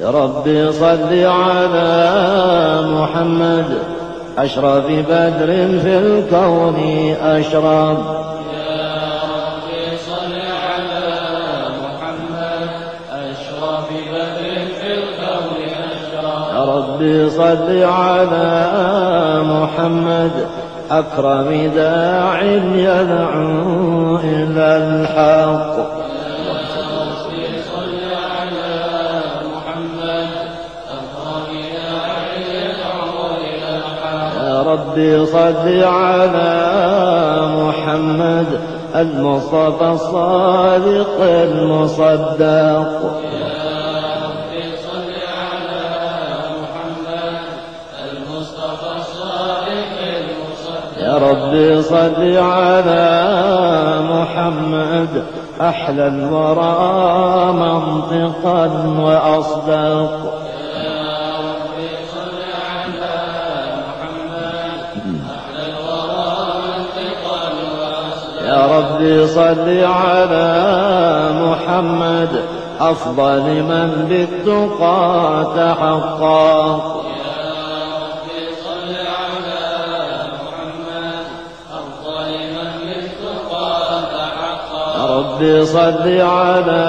يا ربي صل على محمد. أشرف بدر في الكون أشرف. يا ربي صل على محمد. أكرم داع يدعو إلى الحق. ربي صل على محمد المصطفى الصادق المصدق. يا ربي صل على محمد أحلى الورى منطقا وأصدق. يا ربي صل على محمد أفضل من بالتقى تحقق يا ربي صل على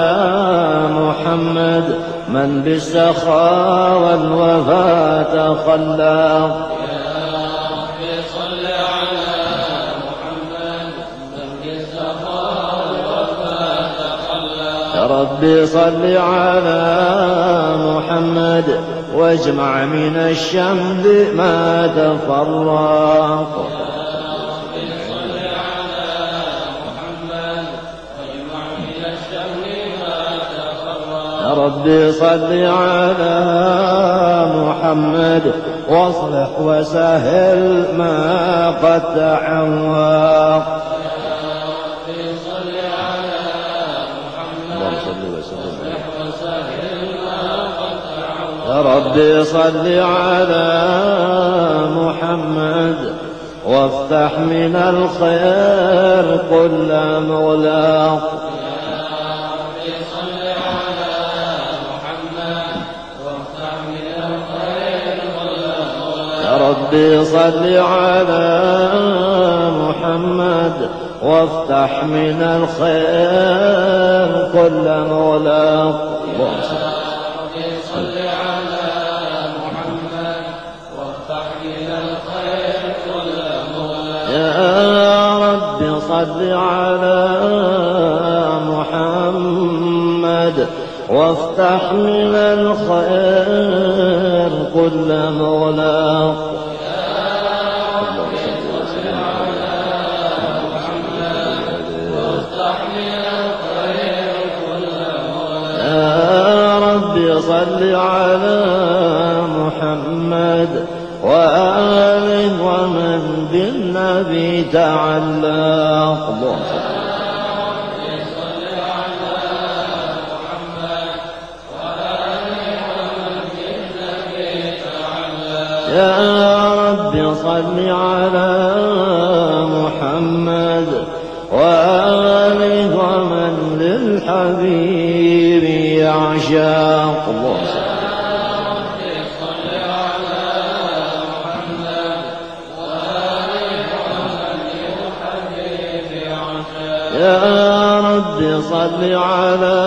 محمد من بالسخاء والوفاء تخلق ربي صل على محمد واجمع من الشمل ما تفرق. ربي صل على محمد واصلح وسهل ما قد تعوق ربي صل على محمد وافتح من الخير كل مغلاق يا ربي صل على محمد وافتح من الخير كل مغلاق رب صل على محمد وافتح من الخير كل مغلاق يا رب صل على محمد وآله ومن بالنبي تعلق يا رب صل على محمد وآله ومن للحبيب يعشاق اللهم يا رب صل على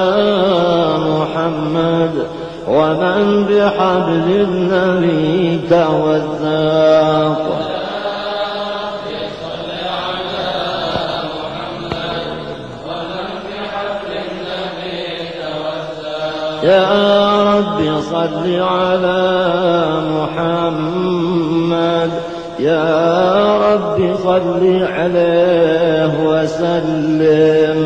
محمد ومن بحبل النبي توثاق يا رب صل على محمد. يا رب صل عليه وسلم.